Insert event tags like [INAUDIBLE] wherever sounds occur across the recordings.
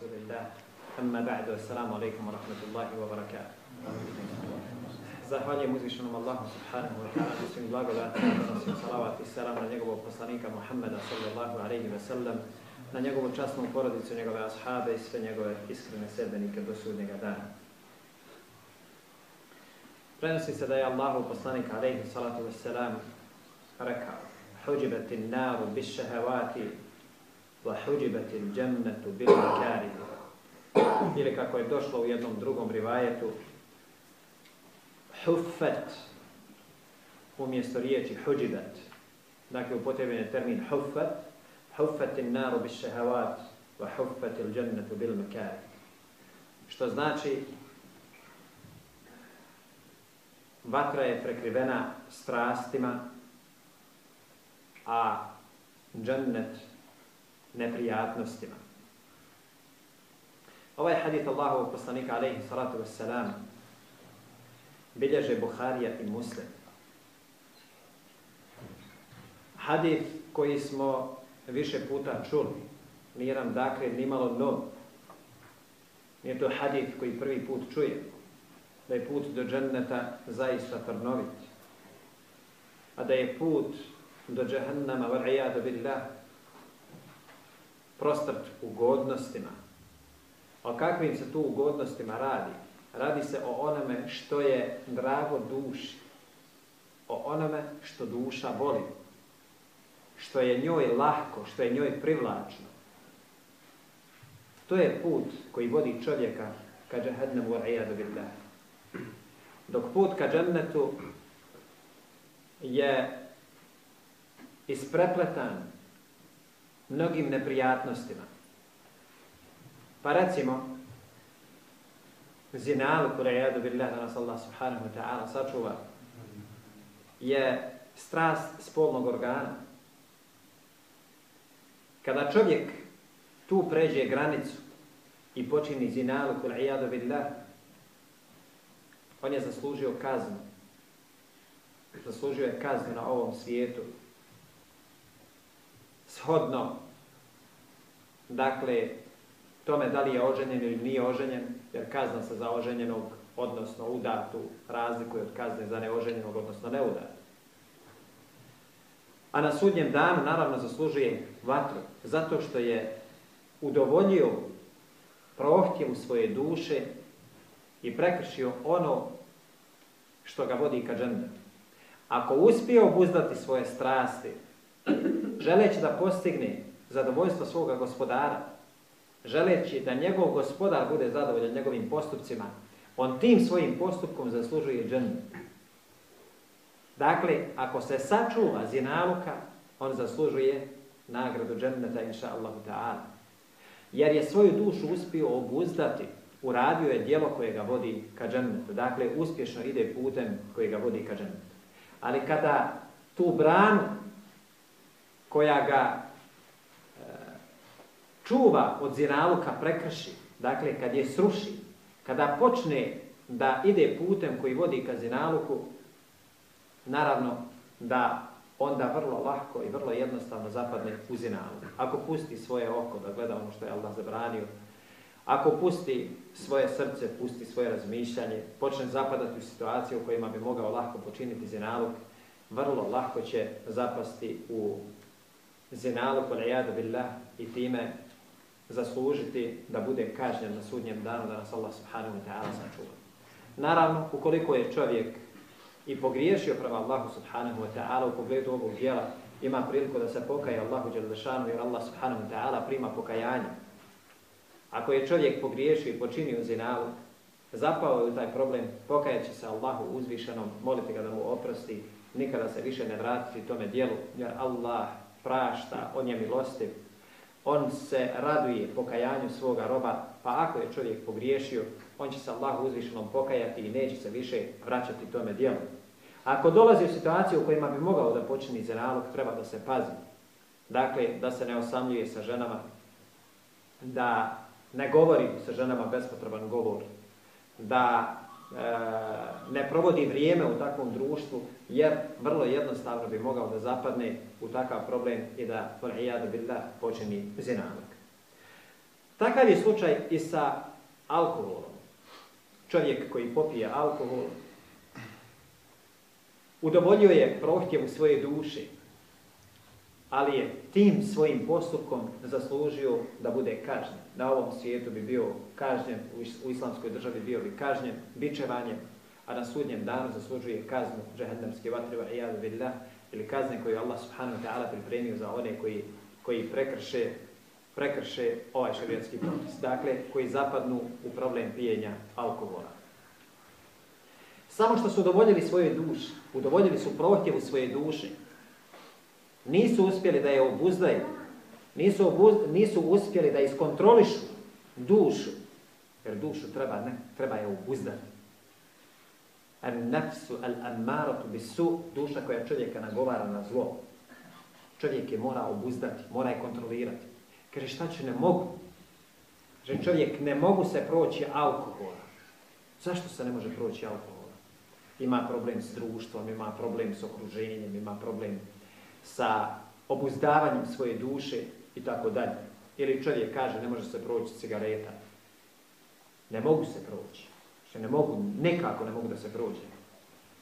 رسول الله أما بعد السلام عليكم ورحمة الله وبركاته Zahvaljujem uzvišenom Allahu subhanahu wa ta'ala na svim blagodatima, donosim salavat i salam na njegovog poslanika Muhammeda sallallahu alaihi wa sallam, na njegovu časnu porodicu, njegove ashabe i sve njegove iskrene sedbenike do sudnjega dana. Prenosi se da je Allahu poslanik alaihi salatu wa salam rekao Huđibati naru bis džannetu bil makari. Ili kako je došlo u jednom drugom rivajetu huffet umjesto riječi huđibat. Dakle, upotrebljen je termin huffet. Huffet in naru bis šehavat wa huffet. Što znači vatra je prekrivena strastima, a džennet neprijatnostima. Ovaj hadith Allahovog poslanika alaihi salatu wassalam bilježe Buharija i Muslim. Hadith koji smo više puta čuli, nije nam dakle nimalo nov. Nije to hadith koji prvi put čuje, da je put do dženneta zaista trnovit, a da je put do džahannama, v'ijadu billah, prostrt ugodnostima. O kakvim se tu ugodnostima radi? Radi se o onome što je drago duši. O onome što duša voli. Što je njoj lahko, što je njoj privlačno. To je put koji vodi čovjeka ka džahannam v'ijadu billah. Dok put ka džennetu je isprepletan mnogim neprijatnostima. Pa recimo, zinalu, kura jadu billah, nas Allah subhanahu wa ta'ala sačuva, je strast spolnog organa. Kada čovjek tu pređe granicu i počini zinalu, kura jadu billah, on je zaslužio kaznu. Zaslužio je kaznu na ovom svijetu. Shodno, dakle, tome da li je oženjen ili nije oženjen, jer kazna se za oženjenog, odnosno udatu, razlikuje od kazne za neoženjenog, odnosno neudatu. A na sudnjem danu naravno zaslužuje vatru, zato što je udovoljio prohtjevu svoje duše i prekršio ono što ga vodi ka džennetu. Ako uspije obuzdati svoje strasti, želeći da postigne zadovoljstvo svoga gospodara, želeći da njegov gospodar bude zadovoljan njegovim postupcima, on tim svojim postupkom zaslužuje džennet. Dakle, ako se sačuva zinaluka, on zaslužuje nagradu dženneta, inša Allahu ta'ala. Jer je svoju dušu uspio obuzdati, uradio je dijelo koje ga vodi ka džennetu. Dakle, uspješno ide putem koji ga vodi ka džennetu. Ali kada tu branu koja ga čuva od zinaluka prekrši, dakle kad je sruši, kada počne da ide putem koji vodi ka zinaluku, naravno da onda vrlo lahko i vrlo jednostavno zapadne u zinaluk. Ako pusti svoje oko da gleda ono što je Allah zabranio, ako pusti svoje srce, pusti svoje razmišljanje, počne zapadati u situaciju u kojima bi mogao lahko počiniti zinaluk, vrlo lahko će zapasti u zinaluk, billah, i time zaslužiti da bude kažnjen na sudnjem danu da nas Allah subhanahu wa ta'ala sačuva. Naravno, ukoliko je čovjek i pogriješio prema Allahu subhanahu wa ta'ala u pogledu ovog dijela, ima priliku da se pokaje Allahu dželešanu jer Allah subhanahu wa ta'ala prima pokajanje. Ako je čovjek pogriješio i počinio zinalu, zapao je u taj problem, pokajaći se Allahu uzvišenom, moliti ga da mu oprosti, nikada se više ne vratiti tome dijelu, jer Allah prašta, on je milostiv, on se raduje pokajanju svoga roba, pa ako je čovjek pogriješio, on će se Allah uzvišenom pokajati i neće se više vraćati tome dijelu. Ako dolazi u situaciju u kojima bi mogao da počini zenalog, treba da se pazi. Dakle, da se ne osamljuje sa ženama, da ne govori sa ženama bespotreban govor, da ne provodi vrijeme u takvom društvu, jer vrlo jednostavno bi mogao da zapadne u takav problem i da, billah, počini zinalog. Takav je slučaj i sa alkoholom. Čovjek koji popije alkohol udovoljio je prohtjevu svoje duše, ali je tim svojim postupkom zaslužio da bude kažnjen. Na ovom svijetu bi bio kažnjen, u islamskoj državi bio bi kažnjen bičevanjem, a na sudnjem danu zaslužuje kaznu džehendamske vatriva i billah, ili kazne koju Allah subhanahu wa ta'ala pripremio za one koji, koji prekrše, prekrše ovaj šarijetski propis. Dakle, koji zapadnu u problem pijenja alkohola. Samo što su udovoljili svoje duše, udovoljili su prohtjevu svoje duše, nisu uspjeli da je obuzdaju, nisu, obuz, nisu uspjeli da iskontrolišu dušu, jer dušu treba, ne, treba je obuzdati. Al nafsu al ammaratu bisu, duša koja čovjeka nagovara na zlo. Čovjek je mora obuzdati, mora je kontrolirati. Kaže, šta će ne mogu? Kaže, čovjek ne mogu se proći alkohola. Zašto se ne može proći alkohola? Ima problem s društvom, ima problem s okruženjem, ima problem sa obuzdavanjem svoje duše i tako dalje. Ili čovjek kaže ne može se proći cigareta. Ne mogu se proći. Što ne mogu, nekako ne mogu da se prođe.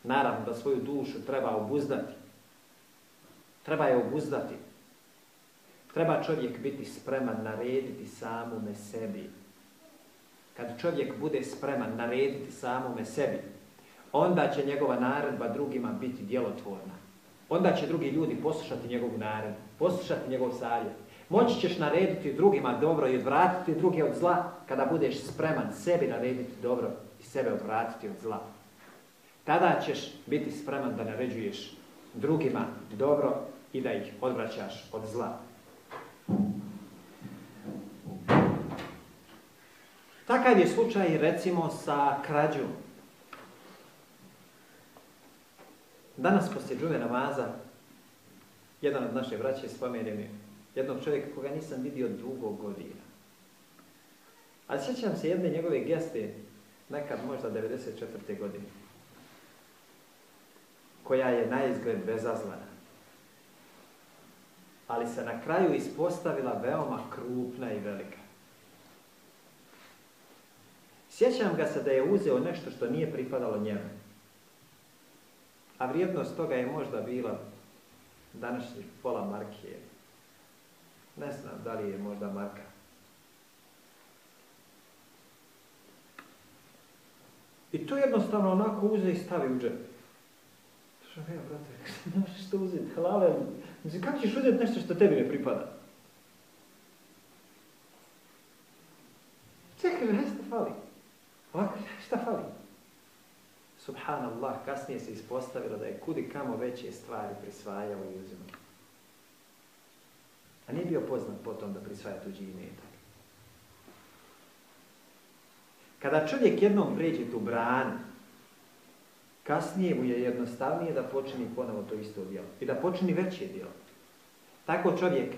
Naravno da svoju dušu treba obuzdati. Treba je obuzdati. Treba čovjek biti spreman narediti samome sebi. Kad čovjek bude spreman narediti samome sebi, onda će njegova naredba drugima biti djelotvorna. Onda će drugi ljudi poslušati njegovu naredbu, poslušati njegov savjet. Moći ćeš narediti drugima dobro i odvratiti druge od zla kada budeš spreman sebi narediti dobro i sebe odvratiti od zla. Tada ćeš biti spreman da naređuješ drugima dobro i da ih odvraćaš od zla. Takav je slučaj recimo sa krađom. Danas poslije džume namaza, jedan od naše braće spomenuo mi jednog čovjeka koga nisam vidio dugo godina. A sjećam se jedne njegove geste, nekad možda 94. godine, koja je na izgled bezazlana. Ali se na kraju ispostavila veoma krupna i velika. Sjećam ga se da je uzeo nešto što nije pripadalo njemu a vrijednost toga je možda bila današnjih pola marke. Ne znam da li je možda marka. I to jednostavno onako uze i stavi u džep. Što ja, brate, [LAUGHS] ne možeš to uzeti, halale. Mislim, kako ćeš uzeti nešto što tebi ne pripada? Čekaj, šta fali? Ovako, šta fali? Subhanallah, kasnije se ispostavilo da je kudi kamo veće stvari prisvajao i uzimao. A nije bio poznat potom da prisvaja tuđi imetak. Kada čovjek jednom pređe tu branu, kasnije mu je jednostavnije da počini ponovo to isto djelo. I da počini veće djelo. Tako čovjek,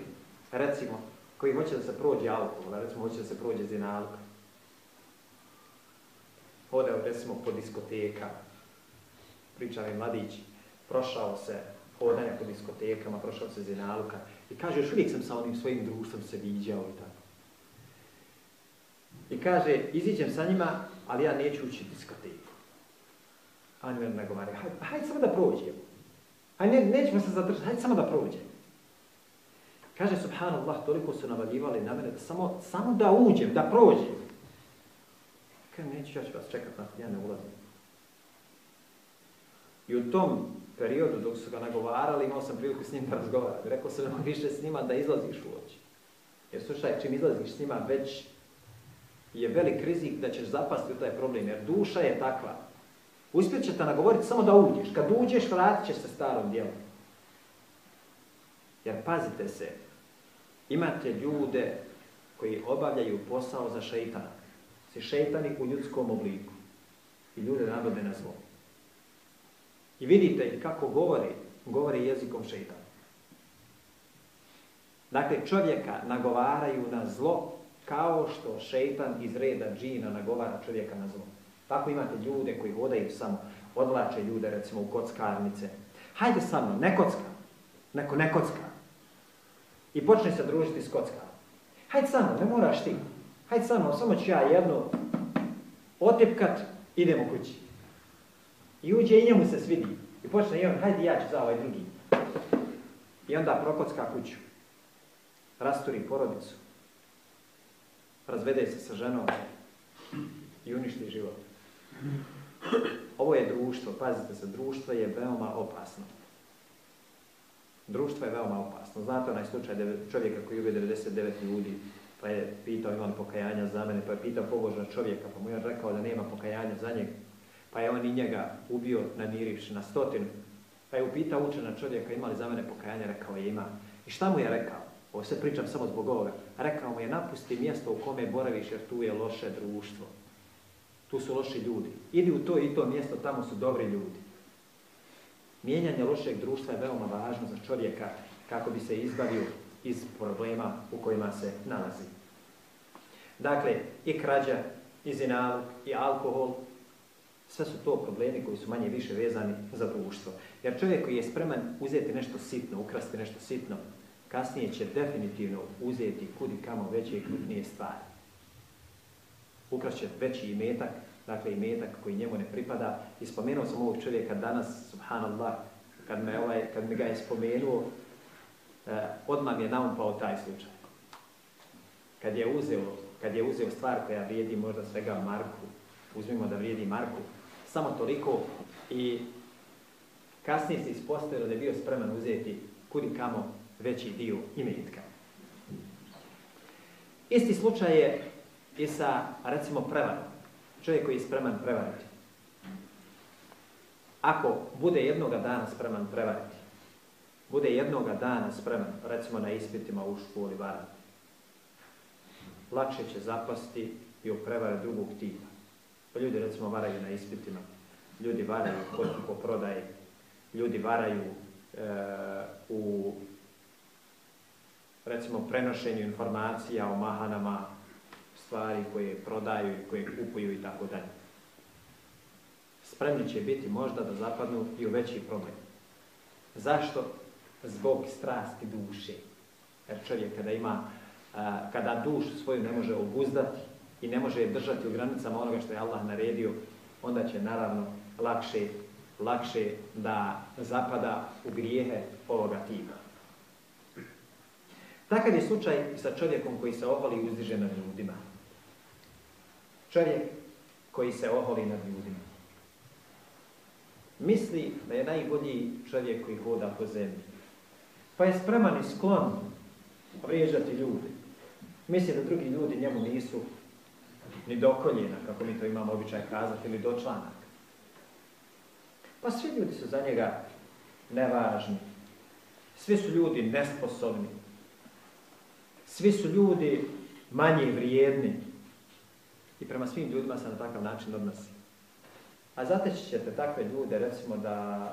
recimo, koji hoće da se prođe alkohol, recimo hoće da se prođe zinalka, hodao recimo po diskotekama. Pričao je mladić, prošao se hodanja po diskotekama, prošao se zinaluka i kaže, još uvijek sam sa onim svojim društvom se viđao i tako. I kaže, iziđem sa njima, ali ja neću ući diskoteku. A oni meni nagovaraju, hajde, hajde samo da prođemo. Hajde, ne, nećemo se zadržati, hajde samo da prođemo. Kaže, subhanallah, toliko su navaljivali na mene, da samo, samo da uđem, da prođem. Kaj neću, ja ću vas čekat, ja ne ulazim. I u tom periodu dok su ga nagovarali, imao sam priliku s njim da razgovaram. Rekao sam više s njima da izlaziš uoči. Jer slušaj, čim izlaziš s njima, već je velik rizik da ćeš zapasti u taj problem, jer duša je takva. Uspjet će te nagovoriti samo da uđeš. Kad uđeš, vratit ćeš se starom djelom. Jer pazite se, imate ljude koji obavljaju posao za šeitana se šeitani u ljudskom obliku. I ljude navode na zlo. I vidite kako govori, govori jezikom šeitana. Dakle, čovjeka nagovaraju na zlo kao što šeitan iz reda džina nagovara čovjeka na zlo. Tako imate ljude koji hodaju samo, odlače ljude recimo u kockarnice. Hajde sa mnom, ne kocka. Neko ne kocka. I počne se družiti s kockarom. Hajde sa mnom, ne moraš ti. Hajde samo, samo ću ja jedno otepkat, idemo kući. I uđe i njemu se svidi. I počne i on, hajde ja ću za ovaj drugi. I onda prokocka kuću. Rasturi porodicu. Razvede se sa ženom i uništi život. Ovo je društvo, pazite se, društvo je veoma opasno. Društvo je veoma opasno. Znate onaj slučaj čovjeka koji ubije 99 ljudi, pa je pitao imam pokajanja za mene, pa je pitao pobožna čovjeka, pa mu je rekao da nema pokajanja za njega. Pa je on i njega ubio namirivši na stotinu. Pa je upitao učena čovjeka ima li za mene pokajanja, rekao je ima. I šta mu je rekao? Ovo sve pričam samo zbog ovoga. Rekao mu je napusti mjesto u kome boraviš jer tu je loše društvo. Tu su loši ljudi. Idi u to i to mjesto, tamo su dobri ljudi. Mijenjanje lošeg društva je veoma važno za čovjeka kako bi se izbavio iz problema u kojima se nalazi. Dakle, i krađa, i zinalog, i alkohol, sve su to problemi koji su manje više vezani za društvo. Jer čovjek koji je spreman uzeti nešto sitno, ukrasti nešto sitno, kasnije će definitivno uzeti kudi kamo veće i krupnije stvari. Ukrašće veći imetak, dakle imetak koji njemu ne pripada. I spomenuo sam ovog čovjeka danas, subhanallah, kad, me ovaj, kad mi ga je spomenuo, odmah mi je naumpao taj slučaj. Kad je uzeo, kad je uzeo stvar koja vrijedi možda svega Marku, uzmimo da vrijedi Marku, samo toliko i kasnije se ispostavilo da je bio spreman uzeti kudi kamo veći dio imetka. Isti slučaj je i sa, recimo, prevarom. Čovjek koji je spreman prevariti. Ako bude jednoga dana spreman prevariti, bude jednoga dana spreman, recimo na ispitima u školi varati, lakše će zapasti i u prevare drugog tipa. Pa ljudi recimo varaju na ispitima, ljudi varaju kod po prodaji, ljudi varaju e, u recimo prenošenju informacija o mahanama, stvari koje prodaju i koje kupuju i tako dalje. Spremni će biti možda da zapadnu i u veći problem. Zašto? Zbog strasti duše. Jer čovjek kada ima, kada dušu svoju ne može obuzdati i ne može je držati u granicama onoga što je Allah naredio, onda će naravno lakše, lakše da zapada u grijehe ovoga tipa. Takav je slučaj sa čovjekom koji se oholi i uzdiže nad ljudima. Čovjek koji se oholi nad ljudima. Misli da je najbolji čovjek koji hoda po zemlji. Pa je spreman i sklon vrijeđati ljude. Misli da drugi ljudi njemu nisu ni do koljena, kako mi to imamo običaj kazati, ili do članaka. Pa svi ljudi su za njega nevažni. Svi su ljudi nesposobni. Svi su ljudi manje vrijedni. I prema svim ljudima se na takav način odnosi. A zateći ćete takve ljude, recimo, da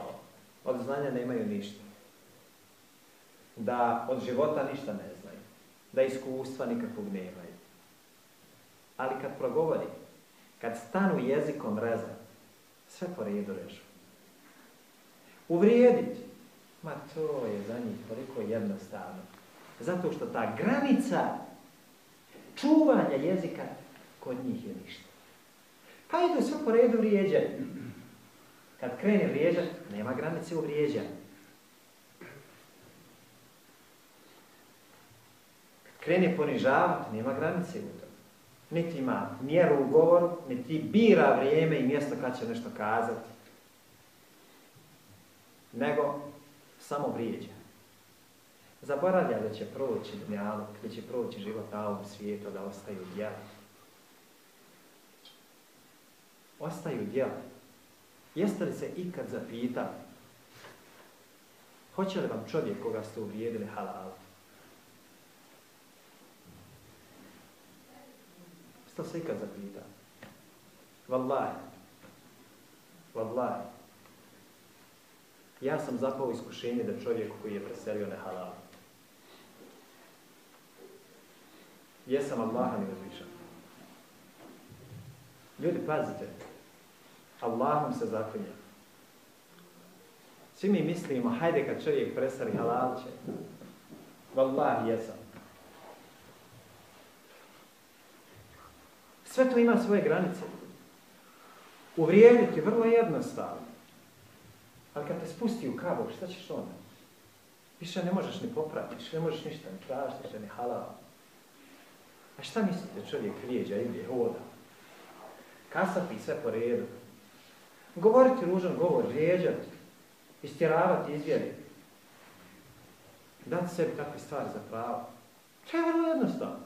od znanja nemaju ništa. Da od života ništa ne znaju. Da iskustva nikakvog nemaju. Ali kad progovori, kad stanu jezikom reza, sve po redu režu. Uvrijediti, ma to je za njih toliko jednostavno. Zato što ta granica čuvanja jezika kod njih je ništa. Pa idu sve po redu vrijeđati. Kad krene vrijeđati, nema granice u vrijeđanju. Kad krene ponižavati, nema granice u tome. Niti ima mjeru u govoru, niti bira vrijeme i mjesto kad će nešto kazati. Nego samo vrijeđa. Zaboravlja da će proći dnjalog, da će proći život na ovom svijetu, da ostaju djela. Ostaju djela. Jeste li se ikad zapitali hoće li vam čovjek koga ste uvrijedili halal? Ste se ikad zapitali? Wallahi. Wallahi. Ja sam zapao iskušenje da čovjek koji je preselio ne halal. Jesam Allaha mi uzvišan. Ljudi, pazite. Allahom se zaklinja. Svi mi mislimo, hajde kad čovjek presari halal će. Wallahi jesam. Sve to ima svoje granice. Uvrijediti, vrlo jednostavno. Ali kad te spusti u kavu, šta ćeš onda? Više ne možeš ni popratiš, ne možeš ništa, ni tražiti, ni halal. A šta mislite čovjek vrijeđa, ide, hoda? Kasapi sve po redu. Govoriti ružan govor, vrijeđati, istjeravati izvjeri. Dati sebi takve stvari za pravo. To je vrlo jednostavno.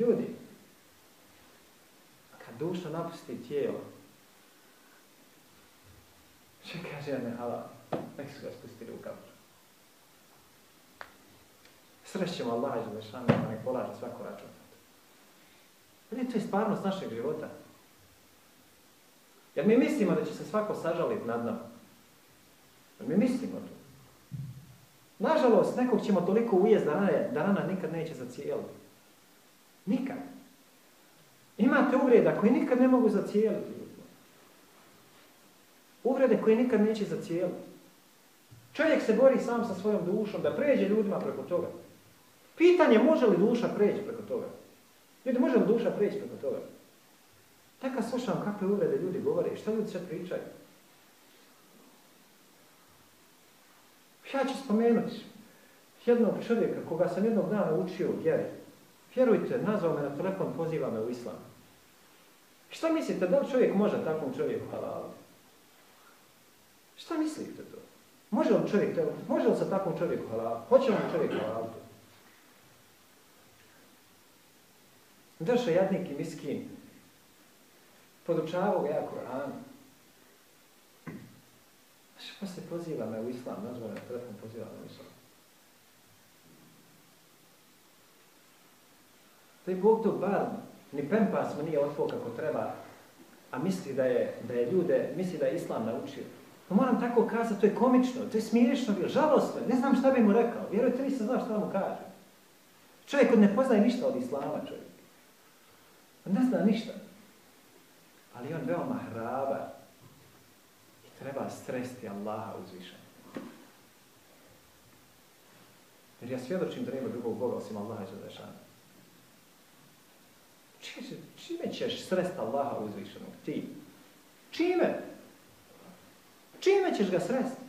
Ljudi, duša napusti tijelo, Če kaže, ne halal, nek su ga spustili u. Srećemo Allah i Želešanu, da nek polaže svako račun. Vidite, to je stvarnost našeg života. Jer mi mislimo da će se svako sažaliti nad nama. Jer mi mislimo to. Nažalost, nekog ćemo toliko ujest da rana, da rana nikad neće zacijeliti. Nikad. Imate uvreda koji nikad ne mogu zacijeliti. Uvrede koje nikad neće zacijeliti. Čovjek se bori sam sa svojom dušom da pređe ljudima preko toga. Pitanje može li duša preći preko toga? Ljudi, može li duša preći preko toga? Taka slušam kakve uvrede ljudi govore, šta ljudi sve pričaju. Ja ću spomenuti jednog čovjeka koga sam jednog dana učio vjeri. Vjerujte, nazvao me na telefon, poziva me u islam. Šta mislite, da li čovjek može takvom čovjeku halaliti? Šta mislite to? Može li čovjek, može li sa takvom čovjeku halaliti? Hoće li čovjek halaliti? Došao jadnik i miskin. Podučavao ga ja Koran. Znaš, pa se poziva me u islam, nazvao me telefon, poziva me u islam. Da je Bog to bar, ni pempas mu nije otpao kako treba, a misli da je, da je ljude, misli da je islam naučio. Pa moram tako kazati, to je komično, to je smiješno bilo, žalostno, ne znam šta bi mu rekao. Vjerujte, nisam znao šta mu kaže. Čovjek ne poznaje ništa od islama, čovjek. On ne zna ništa. Ali on veoma hrabar i treba stresti Allaha uzvišenja. Jer ja svjedočim da nema drugog Boga osim Allaha i. Čime ćeš sresti Allaha uzvišenog? Ti. Čime? Čime ćeš ga sresti?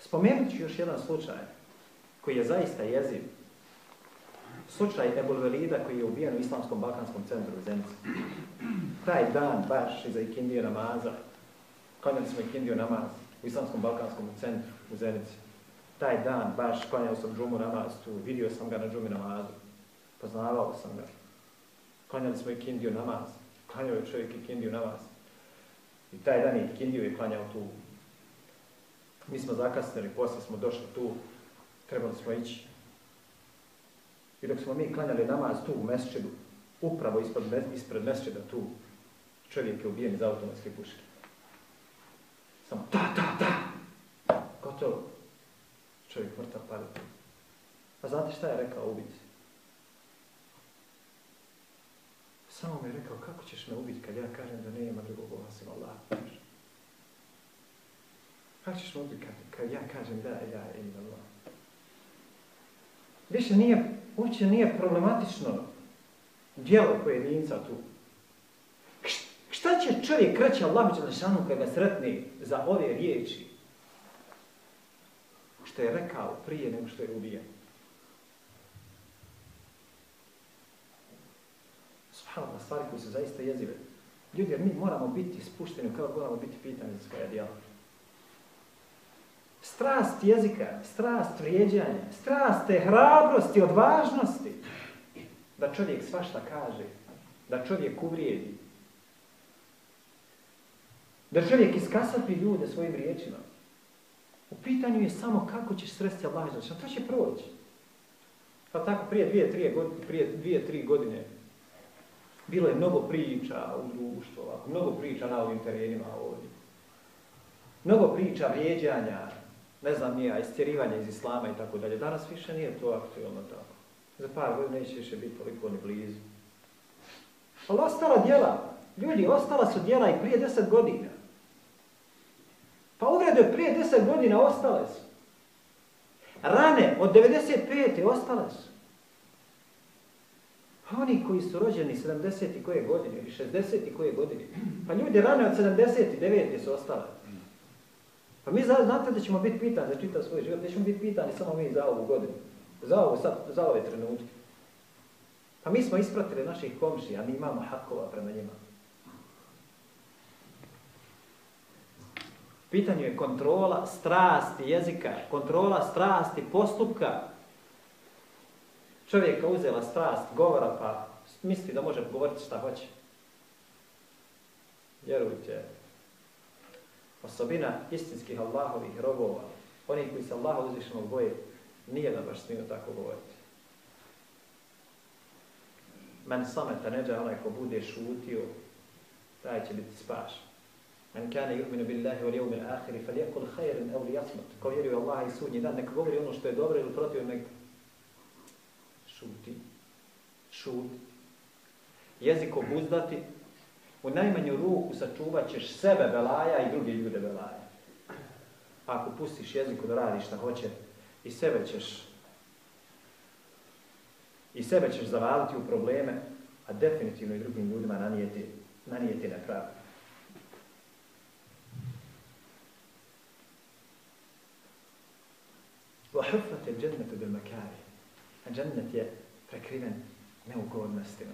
Spomenut ću još jedan slučaj koji je zaista jeziv. Slučaj Ebul Velida koji je ubijen u Islamskom Balkanskom centru u Zenici. Taj dan baš iza ikindije namaza, klanjali smo ikindiju namaz u Islamskom Balkanskom centru u Zenici. Taj dan baš klanjao sam džumu namaz tu, vidio sam ga na džumi namazu, poznavao sam ga. Klanjali smo ikindiju namaz, klanjao je čovjek ikindiju namaz. I taj dan je ikindiju i klanjao tu. Mi smo zakasnili, poslije smo došli tu, trebali smo ići I dok smo mi klanjali namaz tu u mesčedu, upravo ispred, ispred mesčeda tu, čovjek je ubijen iz automatske puške. Samo ta, ta, ta! Gotovo. Čovjek mrtav pali. A znate šta je rekao ubici? Samo mi je rekao, kako ćeš me ubiti kad ja kažem da nema drugog Boga sem Allah? Kako ćeš me ubiti kad, kad ja kažem da ja im Allah? Više nije uopće nije problematično djelo pojedinca tu. Šta će čovjek kreći Allahu Đelešanu kada ga sretne za ove riječi? Što je rekao prije nego što je ubijen. Subhanallah, stvari koje su zaista jezive. Ljudi, jer mi moramo biti spušteni kao moramo biti pitani za svoje djela strast jezika, strast vrijeđanja, strast te hrabrosti, odvažnosti, da čovjek svašta kaže, da čovjek uvrijedi, da čovjek iskasapi ljude svojim riječima. U pitanju je samo kako ćeš sresti Allah to će proći. Pa tako prije dvije, trije godine, prije dvije, tri godine bilo je mnogo priča u društvu, mnogo priča na ovim terenima ovdje. Mnogo priča vrijeđanja, ne znam nije, istjerivanje iz islama i tako dalje. Danas više nije to aktualno tako. Za par godina neće više biti toliko ni blizu. Ali ostala djela, ljudi, ostala su djela i prije deset godina. Pa uvrede prije deset godina ostale su. Rane od 95. ostale su. Pa oni koji su rođeni 70. i koje godine, ili 60. i koje godine. Pa ljudi rane od 79. su ostale. Pa mi znate da ćemo biti pitani za čitav svoj život, da ćemo biti pitani samo mi za ovu godinu, za, ovo, sad, za ove trenutke. Pa mi smo ispratili naših komšija, mi imamo hakova prema njima. Pitanje je kontrola strasti jezika, kontrola strasti postupka. Čovjeka uzela strast govora pa misli da može govoriti šta hoće. Vjerujte, osobina istinskih Allahovih robova, oni koji se Allaha uzvišenog boje, nije da baš smiju tako govoriti. Men sameta neđa onaj ko bude šutio, taj će biti spašen. Men kane yu'minu billahi wal yawmil akhir falyakul khayran aw liyasmut. Ko vjeruje u i sudnji dan, neka govori ono što je dobro ili protiv nek šuti. Šuti. Jezik obuzdati. U najmanju ruku sačuvat ćeš sebe belaja i druge ljude belaja. Ako pustiš jeziku da radi šta hoće, i sebe ćeš i sebe ćeš zavaliti u probleme, a definitivno i drugim ljudima nanijeti, nanijeti nepravdu. وحفت الجنة بالمكاره Džennet je prekriven neugodnostima.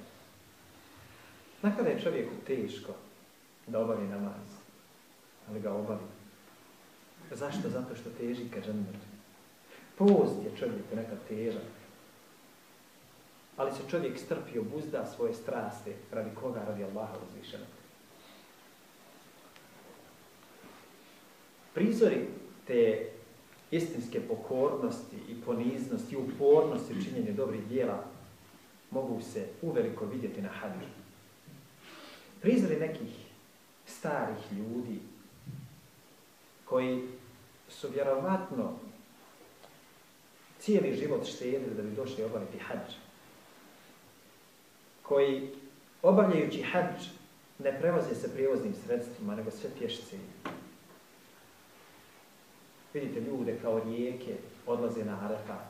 Nakada je čovjeku teško da obavi namaz, ali ga obavi. Zašto? Zato što teži ka džennetu. Post je čovjeku nekad težak, ali se čovjek strpi, obuzda svoje straste, radi koga, radi Allaha uzvišenog. Prizori te istinske pokornosti i poniznosti i upornosti u činjenju dobrih dijela mogu se uveliko vidjeti na hadžu. Prizori nekih starih ljudi koji su vjerovatno cijeli život štedili da bi došli obaviti hađ. Koji obavljajući hađ ne prevoze se prijevoznim sredstvima, nego sve pješci. Vidite ljude kao rijeke odlaze na Arefat.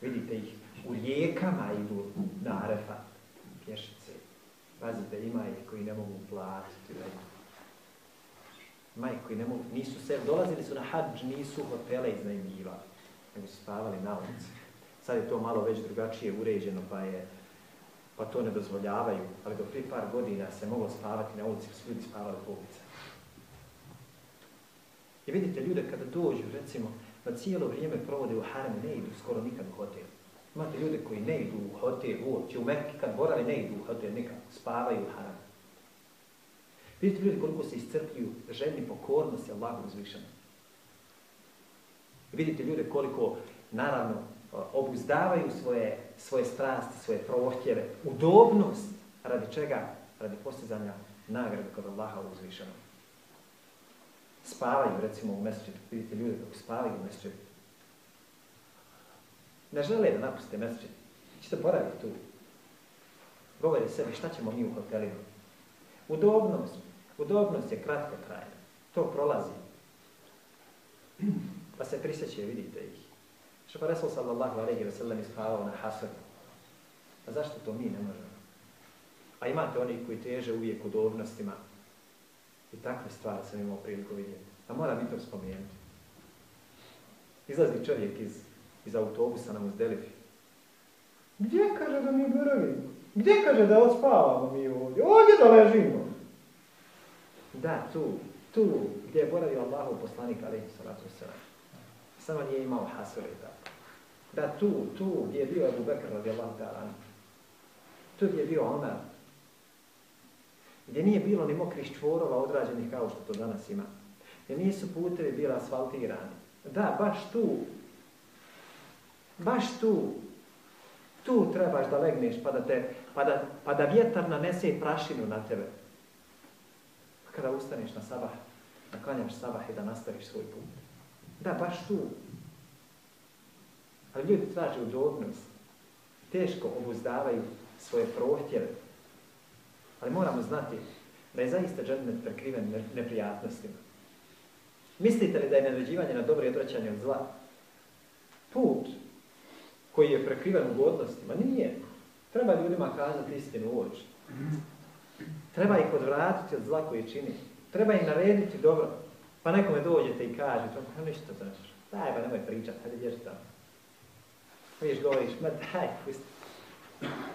Vidite ih u rijekama idu na Arefat. Pješice. Pazite, ima ih koji ne mogu platiti. Ima ih koji ne mogu, nisu se, dolazili su na hađ, nisu hotele iznajmljivali, nego su spavali na ulici. Sad je to malo već drugačije uređeno, pa je pa to ne dozvoljavaju, ali do prije par godina se moglo spavati na ulici, su ljudi spavali po ulicama. I vidite ljude kada dođu, recimo, da cijelo vrijeme provode u haremu, ne idu skoro nikad u hotel. Imate ljude koji ne idu u hotel uopće, u Mekke kad borali ne idu u hotel nikad, spavaju u haremu. Vidite ljudi koliko se iscrpljuju željni pokornosti Allahu uzvišeno. Vidite ljude koliko, naravno, obuzdavaju svoje, svoje strasti, svoje prohtjeve, udobnost, radi čega? Radi postizanja nagrade kod Allaha uzvišenog spavaju recimo u mesečetu, vidite ljude kako spavaju u mesečetu. Ne žele da napuste mesečet. Ćete boraviti tu. Govori sebi šta ćemo mi u hotelima. Udobnost. Udobnost je kratko trajna. To prolazi. Pa se prisjeće, vidite ih. Što pa Resul sallallahu alaihi wa sallam ispavao na hasadu. A zašto to mi ne možemo? A imate oni koji teže uvijek udobnostima, I takve stvari sam imao priliku vidjeti. A moram i to spomenuti. Izlazi čovjek iz, iz autobusa na Muzdelifi. Gdje kaže da mi boravimo? Gdje kaže da odspavamo mi ovdje? Ovdje da ležimo. Da, tu, tu, gdje je boravio Allahov poslanik, alaihi salatu wasalam. Samo nije imao hasore tako. Da, tu, tu, gdje je bio Abu Bekr, radijallahu ta'ala. Tu gdje je bio Omer, gdje nije bilo ni mokrih čvorova odrađenih kao što to danas ima. Gdje nisu putevi bili asfaltirani. Da, baš tu. Baš tu. Tu trebaš da legneš pa da, te, pa da, pa da vjetar nanese prašinu na tebe. Pa kada ustaneš na sabah, naklanjaš sabah i da nastaviš svoj put. Da, baš tu. Ali ljudi traže udobnost. Teško obuzdavaju svoje prohtjeve. Ali moramo znati da je zaista džennet prekriven neprijatnostima. Mislite li da je naređivanje na dobro i odvraćanje od zla? Put koji je prekriven ugodnostima? Nije. Treba ljudima kazati istinu u oči. Treba ih odvratiti od zla koje čini. Treba im narediti dobro. Pa nekome dođete i kažete, pa ništa znaš. Daj, pa nemoj pričati, hajde bježi tamo. Viš govoriš, ma daj, pusti.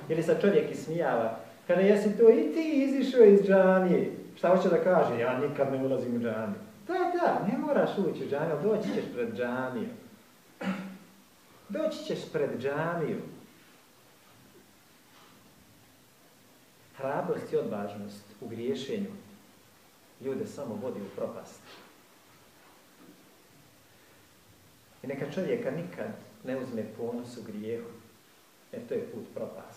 Ili sad čovjek ismijava, kada jesi to i ti izišao iz džamije, šta hoće da kaže? Ja nikad ne ulazim u džamiju. Da, da, ne moraš ući u džamiju, doći ćeš pred džamiju. Doći ćeš pred džamiju. Hrabrost i odvažnost u griješenju ljude samo vodi u propast. I neka čovjeka nikad ne uzme ponos u grijehu, jer to je put propasti.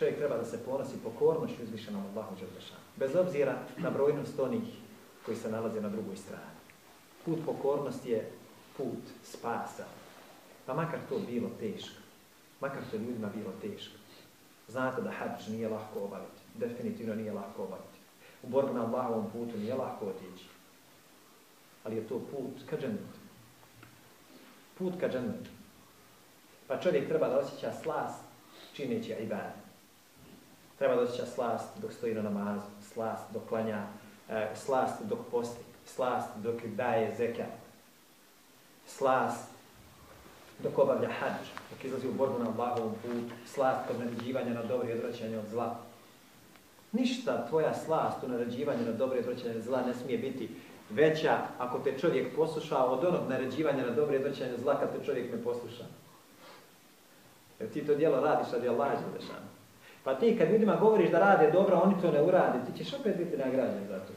Čovjek treba da se ponosi pokornošću uzvišenom Allahu Đelešanu. Bez obzira na brojnost onih koji se nalaze na drugoj strani. Put pokornosti je put spasa. Pa makar to bilo teško. Makar to ljudima bilo teško. Znate da hađ nije lako obaviti. Definitivno nije lako obaviti. U borbu na Allahovom putu nije lako otići. Ali je to put ka džennetu. Put ka džennetu. Pa čovjek treba da osjeća slast čineći ibadet. Treba da osjeća slast dok stoji na namazu, slast dok klanja, e, slast dok posti, slast dok daje zekat, slast dok obavlja hađ, dok izlazi u borbu na Allahovom putu, slast kod naređivanja na dobro i odvraćanje od zla. Ništa tvoja slast u naređivanju na dobro i odvraćanje od zla ne smije biti veća ako te čovjek posluša od onog naređivanja na dobro i odvraćanje od zla kad te čovjek ne posluša. Jer ti to dijelo radiš radi Allah Đelešanu. Pa ti kad ljudima govoriš da rade dobro, oni to ne urade, ti ćeš opet biti nagrađen za to.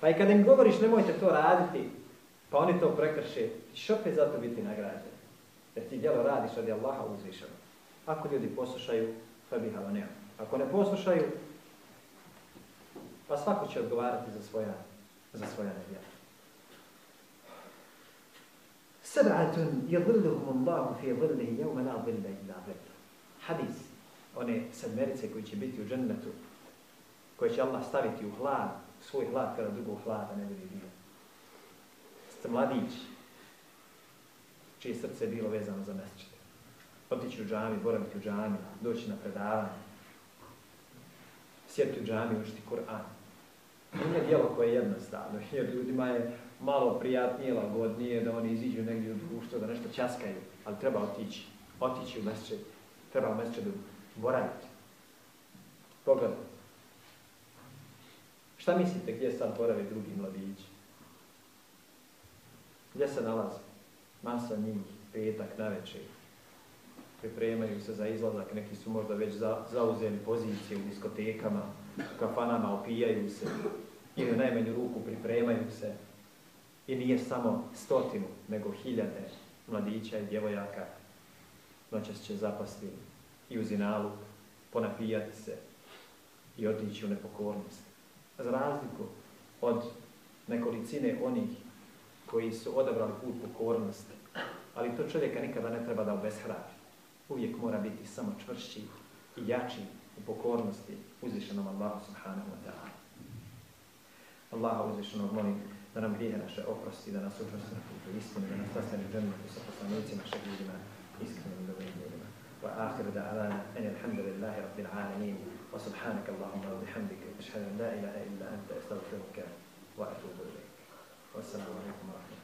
Pa i kad im govoriš nemojte to raditi, pa oni to prekrše, ti ćeš opet za to biti nagrađen. Jer ti djelo radiš radi Allaha uzvišeno. Ako ljudi poslušaju, fa biha nema. Ako ne poslušaju, pa svako će odgovarati za svoja, za svoja nedjela. Sab'atun yadhilluhum Allahu dhillihi yawma la dhilla illa dhilluh. Hadis one sedmerice koji će biti u džennetu, koje će Allah staviti u hlad, svoj hlad kada drugog hlada ne bude bio. Ste mladić, čije srce je bilo vezano za mesečite. Otići u džami, boraviti u džami, doći na predavanje, sjeti u džami, učiti Kur'an. Nije dijelo koje je jednostavno, jer ljudima je malo prijatnije, lagodnije da oni iziđu negdje u društvo, da nešto časkaju, ali treba otići, otići u mesečit, treba u boraviti. Pogledaj. Šta mislite gdje sad borave drugi mladići? Gdje se nalaze? Masa njih, petak, na večer. Pripremaju se za izlazak, neki su možda već za, zauzeli pozicije u diskotekama, u kafanama, opijaju se. Ili u najmanju ruku pripremaju se. I nije samo stotinu, nego hiljade mladića i djevojaka noćas će zapasti i u zinaluk, ponapijati se i otići u nepokornost. Za razliku od nekolicine onih koji su odabrali put pokornosti, ali to čovjeka nikada ne treba da obeshrabri. Uvijek mora biti samo čvršći i jači u pokornosti uzvišenom Allahu subhanahu wa ta'ala. Allaha uzvišenog molim da nam grije naše oprosti, da nas učvrsti na putu istine, da nas sastane džennetu sa poslanicima, šehidima, iskrenim ljudima. وآخر دعوانا أن الحمد لله رب العالمين وسبحانك اللهم وبحمدك أشهد أن لا إله إلا أنت أستغفرك وأتوب إليك. والسلام عليكم ورحمة الله.